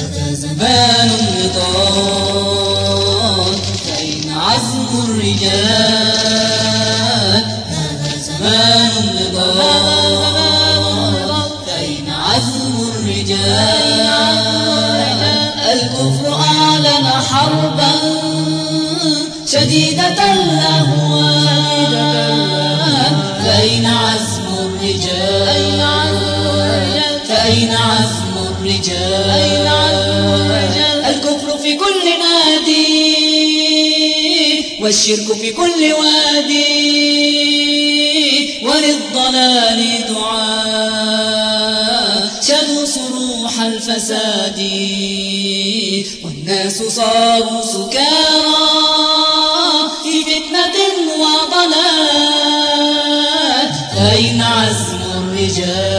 هذا زمان النضال فأين عزم الرجال زمان فأين عزم الرجال الكفر أعلن حربا شديدة الأهوال والشرك في كل وادي وللضلال دعاء. شدوا صروح الفساد. والناس صاروا سكارى في فتنة وضلال. فأين عزم الرجال؟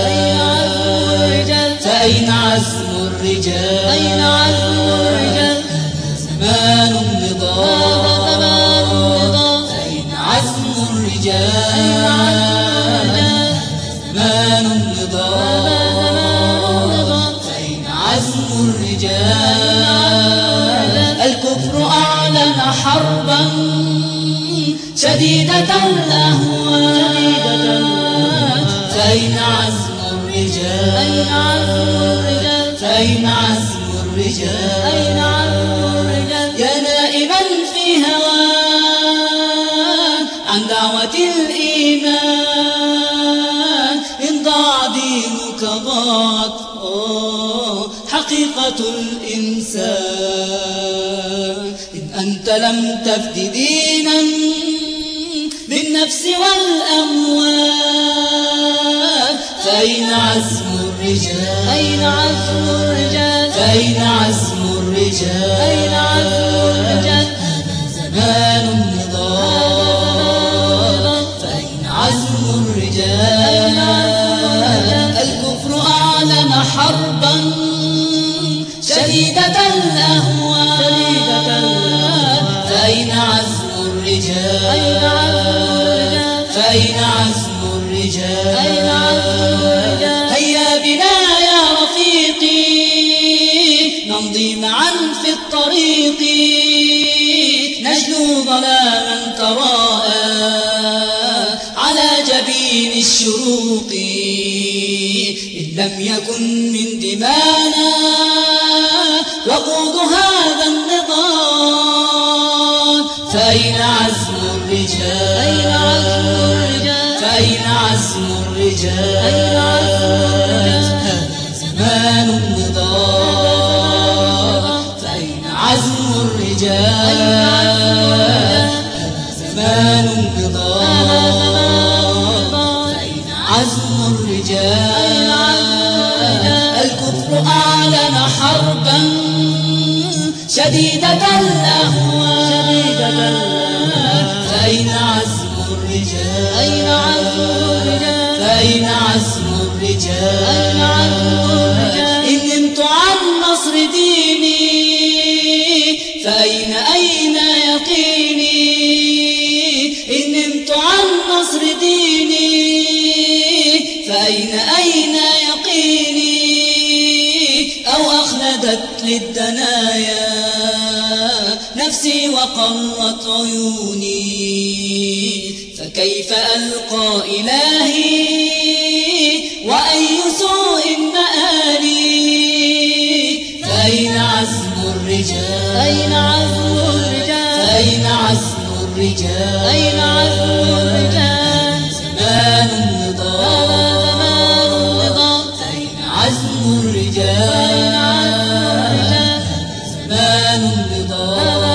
فأين عزم الرجال؟ أين عزم الرجال شديدة الأهوال فأين عزم الرجال أين عزم الرجال فأين عزم الرجال أين عزم الرجال يا نائما في هوان عن دعوة الإيمان إن ضاع دينك ضاعت حقيقة الإنسان إن أنت لم تفد دينا بالنفس والأموال فأين عزم الرجال؟ أين عزم الرجال؟ فأين عزم الرجال؟ أين عزم الرجال؟ زمان النضال فأين عزم الرجال؟ الكفر أعلن حربا شديدة الأهوال. فأين عزم الرجال؟ أين عزم فأين عزم الرجال؟ أين عزم الرجال؟ هيا بنا يا رفيقي نمضي معا في الطريق. نجلو ظلاما تراءى على جبين الشروق. إن لم يكن من دمانا وقود هذا النضال. فأين عزم الرجال؟ أين عزم أين عزم الرجال؟ زمان النضال فأين عزم الرجال؟ زمان النضال فأين عزم الرجال؟ الكفر أعلن حربا شديدة الأهوال فأين عزم الرجال؟ أين عزم الرجال؟ إن نمت عن نصر ديني فأين أين يقيني؟ إن نمت عن نصر ديني فأين أين يقيني؟ أو أخلدت للدنايا نفسي وقرت عيوني فكيف ألقى إلهي؟ فأين عزم الرجال؟ أين عزم الرجال؟ فأين عزم الرجال؟ أين عزم الرجال؟ زمان النضال. زمان النضال؟ فأين عزم الرجال؟ زمان النضال.